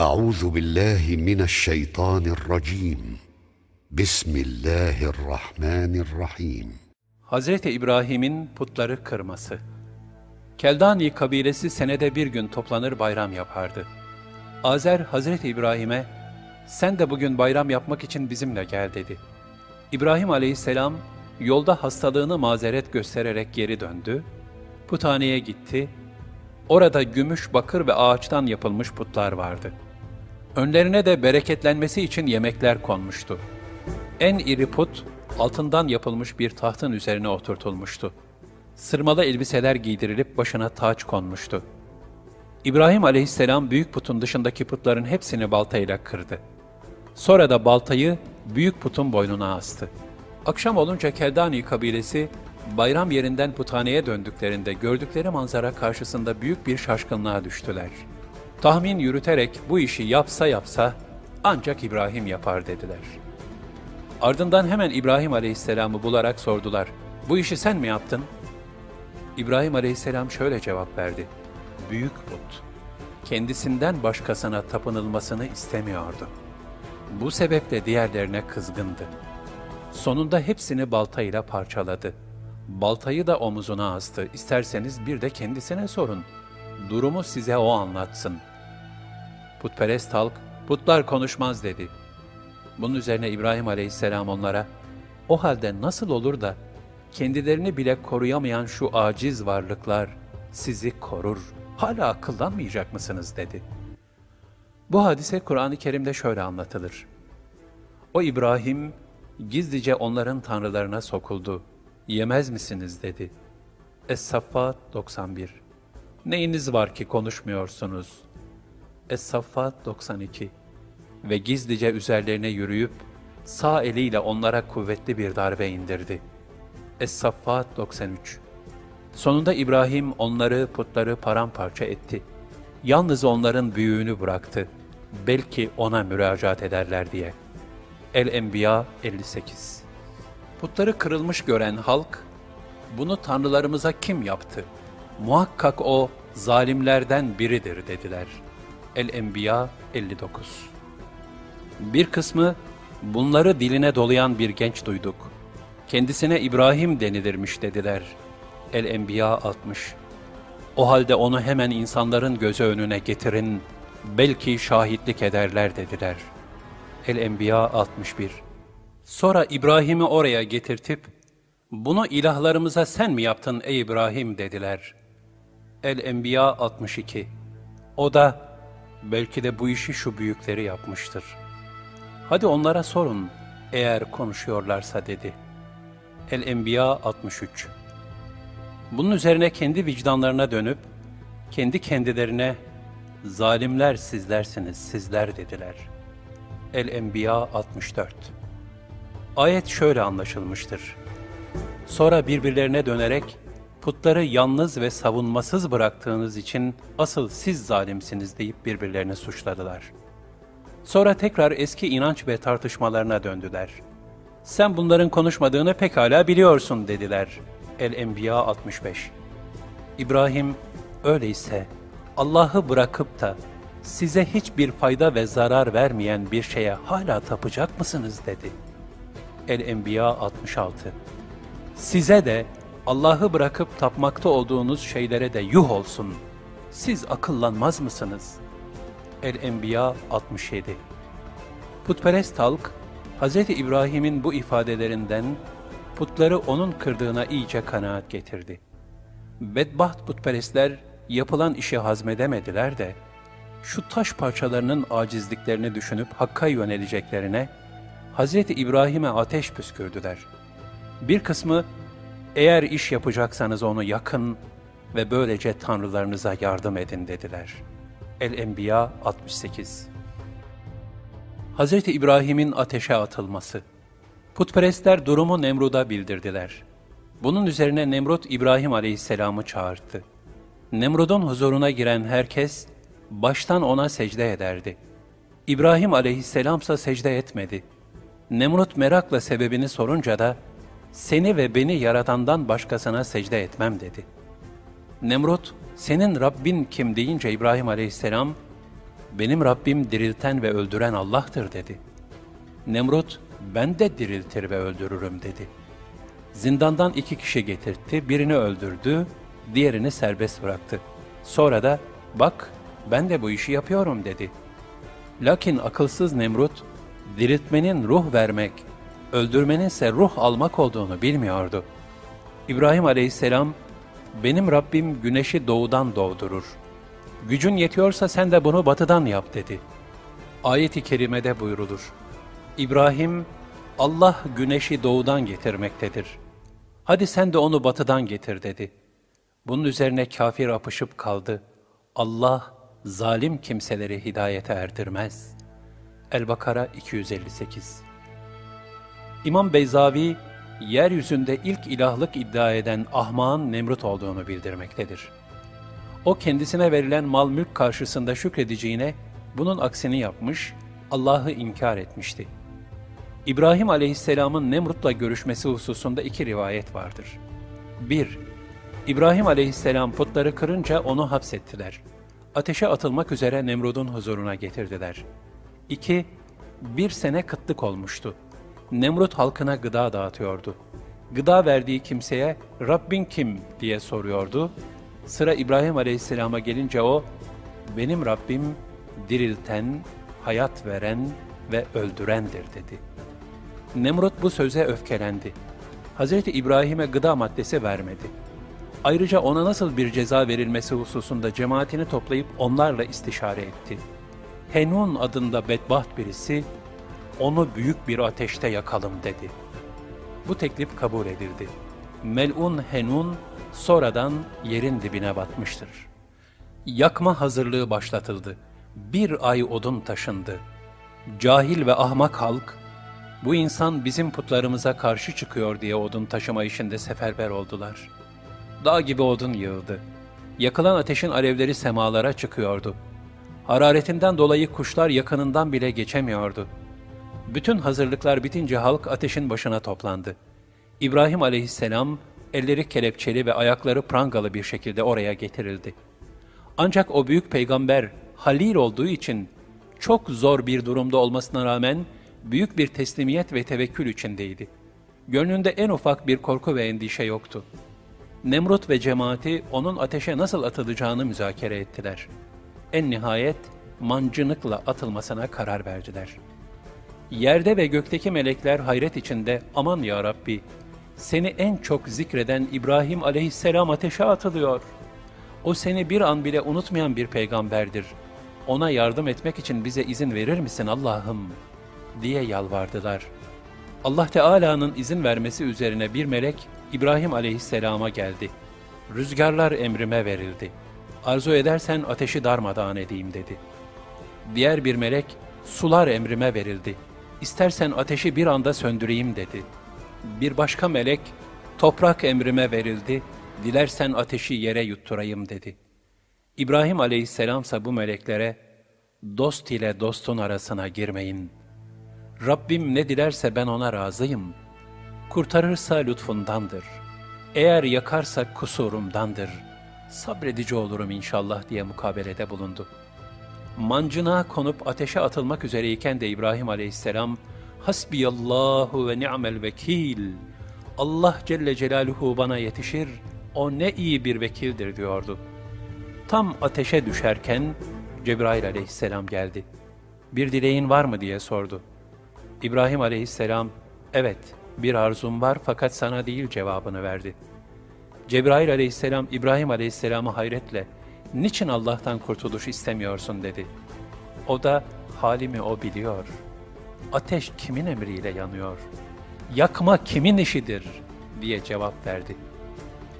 أعوذ بالله من الشيطان الرجيم بسم الله الرحمن الرحيم Hazreti İbrahim'in putları kırması. Keldani kabilesi senede bir gün toplanır bayram yapardı. Azer Hazreti İbrahim'e, sen de bugün bayram yapmak için bizimle gel dedi. İbrahim aleyhisselam yolda hastalığını mazeret göstererek geri döndü, puthaneye gitti, orada gümüş, bakır ve ağaçtan yapılmış putlar vardı. Önlerine de bereketlenmesi için yemekler konmuştu. En iri put, altından yapılmış bir tahtın üzerine oturtulmuştu. Sırmalı elbiseler giydirilip başına taç konmuştu. İbrahim aleyhisselam büyük putun dışındaki putların hepsini baltayla kırdı. Sonra da baltayı büyük putun boynuna astı. Akşam olunca Keldani kabilesi bayram yerinden puthaneye döndüklerinde gördükleri manzara karşısında büyük bir şaşkınlığa düştüler. Tahmin yürüterek bu işi yapsa yapsa ancak İbrahim yapar dediler.'' Ardından hemen İbrahim Aleyhisselam'ı bularak sordular. Bu işi sen mi yaptın? İbrahim Aleyhisselam şöyle cevap verdi. Büyük put. Kendisinden başkasına tapınılmasını istemiyordu. Bu sebeple diğerlerine kızgındı. Sonunda hepsini baltayla parçaladı. Baltayı da omuzuna astı. İsterseniz bir de kendisine sorun. Durumu size o anlatsın. Putperest halk, putlar konuşmaz dedi. Bunun üzerine İbrahim aleyhisselam onlara, o halde nasıl olur da kendilerini bile koruyamayan şu aciz varlıklar sizi korur, hala akıllanmayacak mısınız dedi. Bu hadise Kur'an-ı Kerim'de şöyle anlatılır. O İbrahim gizlice onların tanrılarına sokuldu. Yemez misiniz dedi. Es-Saffat 91 Neyiniz var ki konuşmuyorsunuz? Es-Saffat 92 ve gizlice üzerlerine yürüyüp sağ eliyle onlara kuvvetli bir darbe indirdi. Es-Saffat 93 Sonunda İbrahim onları, putları paramparça etti. Yalnız onların büyüğünü bıraktı. Belki ona müracaat ederler diye. El-Enbiya 58 Putları kırılmış gören halk, bunu tanrılarımıza kim yaptı? Muhakkak o zalimlerden biridir dediler. El-Enbiya 59 bir kısmı bunları diline dolayan bir genç duyduk. Kendisine İbrahim denilirmiş dediler. El-Enbiya 60 O halde onu hemen insanların gözü önüne getirin, belki şahitlik ederler dediler. El-Enbiya 61 Sonra İbrahim'i oraya getirtip, bunu ilahlarımıza sen mi yaptın ey İbrahim dediler. El-Enbiya 62 O da, belki de bu işi şu büyükleri yapmıştır.'' Hadi onlara sorun eğer konuşuyorlarsa dedi. El-Enbiya 63 Bunun üzerine kendi vicdanlarına dönüp, kendi kendilerine, zalimler sizlersiniz, sizler dediler. El-Enbiya 64 Ayet şöyle anlaşılmıştır. Sonra birbirlerine dönerek, putları yalnız ve savunmasız bıraktığınız için asıl siz zalimsiniz deyip birbirlerini suçladılar.'' Sonra tekrar eski inanç ve tartışmalarına döndüler. Sen bunların konuşmadığını pekala biliyorsun dediler. El-Enbiya 65 İbrahim, öyleyse Allah'ı bırakıp da size hiçbir fayda ve zarar vermeyen bir şeye hala tapacak mısınız dedi. El-Enbiya 66 Size de Allah'ı bırakıp tapmakta olduğunuz şeylere de yuh olsun. Siz akıllanmaz mısınız?'' El-Enbiya 67 Putperest halk, Hz. İbrahim'in bu ifadelerinden putları onun kırdığına iyice kanaat getirdi. Bedbaht putperestler yapılan işi hazmedemediler de, şu taş parçalarının acizliklerini düşünüp Hakk'a yöneleceklerine, Hz. İbrahim'e ateş püskürdüler. Bir kısmı, eğer iş yapacaksanız onu yakın ve böylece tanrılarınıza yardım edin dediler.'' El-Enbiya 68 Hz. İbrahim'in ateşe atılması Putperestler durumu Nemrud'a bildirdiler. Bunun üzerine Nemrut İbrahim aleyhisselamı çağırdı. Nemrud'un huzuruna giren herkes baştan ona secde ederdi. İbrahim aleyhisselamsa secde etmedi. Nemrut merakla sebebini sorunca da seni ve beni yaratandan başkasına secde etmem dedi. Nemrut senin Rabbin kim deyince İbrahim aleyhisselam, benim Rabbim dirilten ve öldüren Allah'tır dedi. Nemrut, ben de diriltir ve öldürürüm dedi. Zindandan iki kişi getirtti, birini öldürdü, diğerini serbest bıraktı. Sonra da, bak ben de bu işi yapıyorum dedi. Lakin akılsız Nemrut, diriltmenin ruh vermek, öldürmenin ise ruh almak olduğunu bilmiyordu. İbrahim aleyhisselam, benim Rabbim güneşi doğudan doğdurur. Gücün yetiyorsa sen de bunu batıdan yap dedi. Ayet-i kerimede buyrulur. İbrahim, Allah güneşi doğudan getirmektedir. Hadi sen de onu batıdan getir dedi. Bunun üzerine kafir apışıp kaldı. Allah zalim kimseleri hidayete erdirmez. El-Bakara 258 İmam Beyzavi, yeryüzünde ilk ilahlık iddia eden ahmağın Nemrut olduğunu bildirmektedir. O kendisine verilen mal mülk karşısında şükredeceğine bunun aksini yapmış, Allah'ı inkar etmişti. İbrahim aleyhisselamın Nemrut'la görüşmesi hususunda iki rivayet vardır. 1. İbrahim aleyhisselam putları kırınca onu hapsettiler. Ateşe atılmak üzere Nemrut'un huzuruna getirdiler. 2. Bir sene kıtlık olmuştu. Nemrut halkına gıda dağıtıyordu. Gıda verdiği kimseye Rabbin kim diye soruyordu. Sıra İbrahim Aleyhisselam'a gelince o, benim Rabbim dirilten, hayat veren ve öldürendir dedi. Nemrut bu söze öfkelendi. Hazreti İbrahim'e gıda maddesi vermedi. Ayrıca ona nasıl bir ceza verilmesi hususunda cemaatini toplayıp onlarla istişare etti. Henun adında bedbaht birisi, onu büyük bir ateşte yakalım dedi. Bu teklif kabul edildi. Melun Henun sonradan yerin dibine batmıştır. Yakma hazırlığı başlatıldı. Bir ay odun taşındı. Cahil ve ahmak halk, bu insan bizim putlarımıza karşı çıkıyor diye odun taşıma işinde seferber oldular. Dağ gibi odun yığıldı. Yakılan ateşin alevleri semalara çıkıyordu. Hararetinden dolayı kuşlar yakınından bile geçemiyordu.'' Bütün hazırlıklar bitince halk ateşin başına toplandı. İbrahim aleyhisselam elleri kelepçeli ve ayakları prangalı bir şekilde oraya getirildi. Ancak o büyük peygamber Halil olduğu için çok zor bir durumda olmasına rağmen büyük bir teslimiyet ve tevekkül içindeydi. Gönlünde en ufak bir korku ve endişe yoktu. Nemrut ve cemaati onun ateşe nasıl atılacağını müzakere ettiler. En nihayet mancınıkla atılmasına karar verdiler.'' Yerde ve gökteki melekler hayret içinde aman ya Rabbi seni en çok zikreden İbrahim aleyhisselam ateşe atılıyor. O seni bir an bile unutmayan bir peygamberdir. Ona yardım etmek için bize izin verir misin Allah'ım? diye yalvardılar. Allah Teala'nın izin vermesi üzerine bir melek İbrahim aleyhisselama geldi. Rüzgarlar emrime verildi. Arzu edersen ateşi darmadağın edeyim dedi. Diğer bir melek sular emrime verildi.'' İstersen ateşi bir anda söndüreyim dedi. Bir başka melek, toprak emrime verildi, dilersen ateşi yere yutturayım dedi. İbrahim aleyhisselamsa bu meleklere, dost ile dostun arasına girmeyin. Rabbim ne dilerse ben ona razıyım. Kurtarırsa lütfundandır. Eğer yakarsa kusurumdandır. Sabredici olurum inşallah diye mukabelede bulundu.'' Mancına konup ateşe atılmak üzereyken de İbrahim aleyhisselam Hasbiyallahu ve ni'mel vekil Allah Celle Celaluhu bana yetişir, o ne iyi bir vekildir diyordu. Tam ateşe düşerken Cebrail aleyhisselam geldi. Bir dileğin var mı diye sordu. İbrahim aleyhisselam, evet bir arzum var fakat sana değil cevabını verdi. Cebrail aleyhisselam İbrahim aleyhisselamı hayretle, niçin Allah'tan kurtuluş istemiyorsun dedi. O da halimi o biliyor. Ateş kimin emriyle yanıyor? Yakma kimin işidir? diye cevap verdi.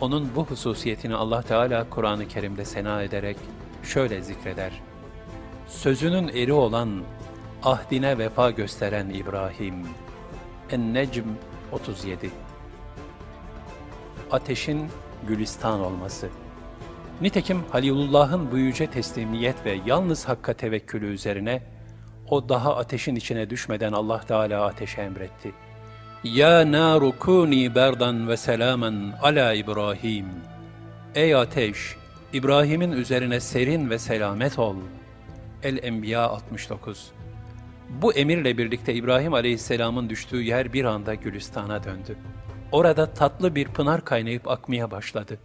Onun bu hususiyetini Allah Teala Kur'an-ı Kerim'de sena ederek şöyle zikreder. Sözünün eri olan, ahdine vefa gösteren İbrahim. En-Necm 37 Ateşin gülistan olması Nitekim Halilullah'ın bu yüce teslimiyet ve yalnız hakka tevekkülü üzerine o daha ateşin içine düşmeden Allah Teala ateşe emretti. Ya naru kuni berdan ve selamen ala İbrahim. Ey ateş, İbrahim'in üzerine serin ve selamet ol. El-Enbiya 69 Bu emirle birlikte İbrahim Aleyhisselam'ın düştüğü yer bir anda Gülistan'a döndü. Orada tatlı bir pınar kaynayıp akmaya başladı.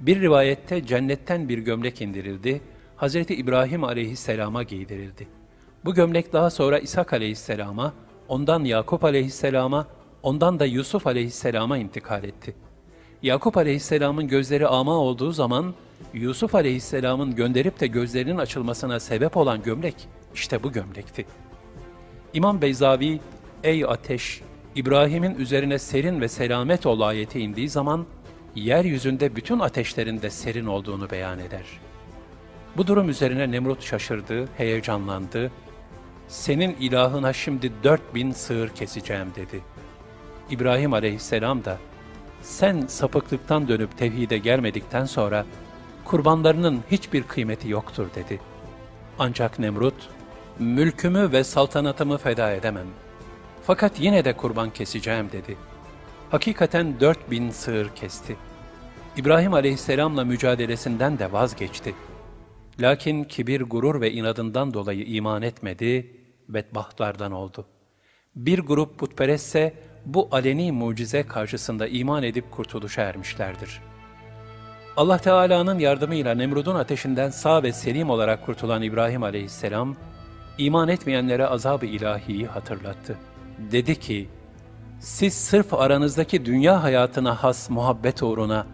Bir rivayette cennetten bir gömlek indirildi, Hazreti İbrahim Aleyhisselam'a giydirildi. Bu gömlek daha sonra İshak Aleyhisselam'a, ondan Yakup Aleyhisselam'a, ondan da Yusuf Aleyhisselam'a intikal etti. Yakup Aleyhisselam'ın gözleri ama olduğu zaman, Yusuf Aleyhisselam'ın gönderip de gözlerinin açılmasına sebep olan gömlek, işte bu gömlekti. İmam Beyzavi, ey ateş, İbrahim'in üzerine serin ve selamet ol ayeti indiği zaman, yeryüzünde bütün ateşlerin de serin olduğunu beyan eder. Bu durum üzerine Nemrut şaşırdı, heyecanlandı. Senin ilahına şimdi dört bin sığır keseceğim dedi. İbrahim aleyhisselam da, sen sapıklıktan dönüp tevhide gelmedikten sonra kurbanlarının hiçbir kıymeti yoktur dedi. Ancak Nemrut, mülkümü ve saltanatımı feda edemem. Fakat yine de kurban keseceğim dedi. Hakikaten dört bin sığır kesti. İbrahim aleyhisselamla mücadelesinden de vazgeçti. Lakin kibir, gurur ve inadından dolayı iman etmedi, bedbahtlardan oldu. Bir grup putperestse bu aleni mucize karşısında iman edip kurtuluşa ermişlerdir.'' Allah Teala'nın yardımıyla Nemrud'un ateşinden sağ ve selim olarak kurtulan İbrahim aleyhisselam, iman etmeyenlere azab-ı ilahiyi hatırlattı. Dedi ki, siz sırf aranızdaki dünya hayatına has muhabbet uğruna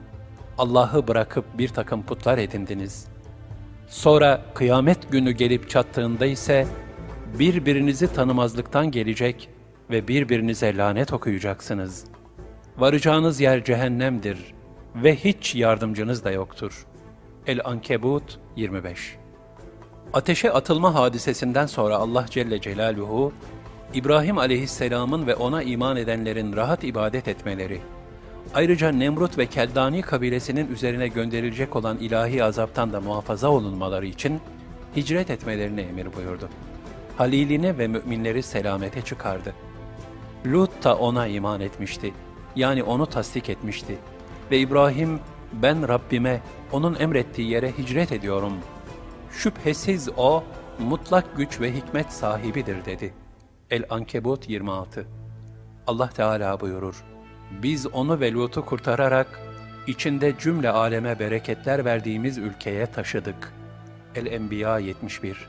Allah'ı bırakıp bir takım putlar edindiniz. Sonra kıyamet günü gelip çattığında ise birbirinizi tanımazlıktan gelecek ve birbirinize lanet okuyacaksınız. Varacağınız yer cehennemdir.'' ve hiç yardımcınız da yoktur. El-Ankebut 25 Ateşe atılma hadisesinden sonra Allah Celle Celaluhu, İbrahim aleyhisselamın ve ona iman edenlerin rahat ibadet etmeleri, ayrıca Nemrut ve Keldani kabilesinin üzerine gönderilecek olan ilahi azaptan da muhafaza olunmaları için hicret etmelerini emir buyurdu. Halilini ve müminleri selamete çıkardı. Lut da ona iman etmişti. Yani onu tasdik etmişti. Ve İbrahim, ben Rabbime, onun emrettiği yere hicret ediyorum. Şüphesiz o, mutlak güç ve hikmet sahibidir dedi. El-Ankebut 26 Allah Teala buyurur, Biz onu ve Lut'u kurtararak, içinde cümle aleme bereketler verdiğimiz ülkeye taşıdık. El-Enbiya 71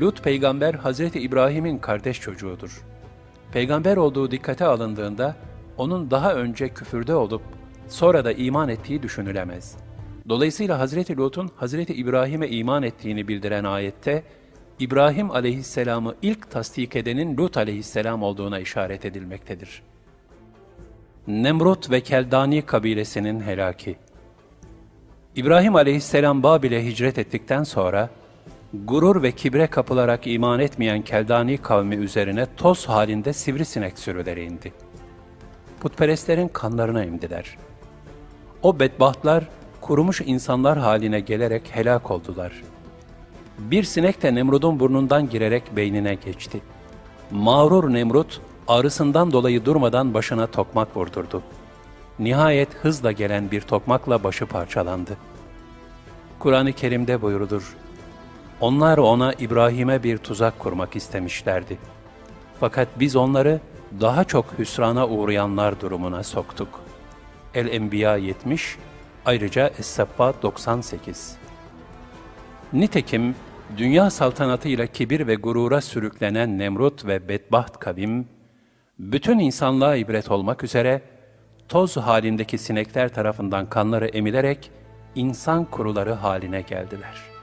Lut peygamber Hazreti İbrahim'in kardeş çocuğudur. Peygamber olduğu dikkate alındığında, onun daha önce küfürde olup sonra da iman ettiği düşünülemez. Dolayısıyla Hazreti Lut'un Hazreti İbrahim'e iman ettiğini bildiren ayette, İbrahim aleyhisselamı ilk tasdik edenin Lut aleyhisselam olduğuna işaret edilmektedir. Nemrut ve Keldani kabilesinin helaki İbrahim aleyhisselam Babil'e hicret ettikten sonra, gurur ve kibre kapılarak iman etmeyen Keldani kavmi üzerine toz halinde sivrisinek sürüleri indi. Putperestlerin kanlarına emdiler.'' O bedbahtlar kurumuş insanlar haline gelerek helak oldular. Bir sinek de Nemrud'un burnundan girerek beynine geçti. Mağrur Nemrut ağrısından dolayı durmadan başına tokmak vurdurdu. Nihayet hızla gelen bir tokmakla başı parçalandı. Kur'an-ı Kerim'de buyurulur. Onlar ona İbrahim'e bir tuzak kurmak istemişlerdi. Fakat biz onları daha çok hüsrana uğrayanlar durumuna soktuk.'' El-Enbiya 70, ayrıca Es-Saffa 98. Nitekim dünya saltanatıyla kibir ve gurura sürüklenen Nemrut ve bedbaht kavim, bütün insanlığa ibret olmak üzere toz halindeki sinekler tarafından kanları emilerek insan kuruları haline geldiler.''